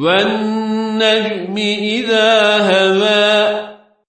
والنجم إذا هوى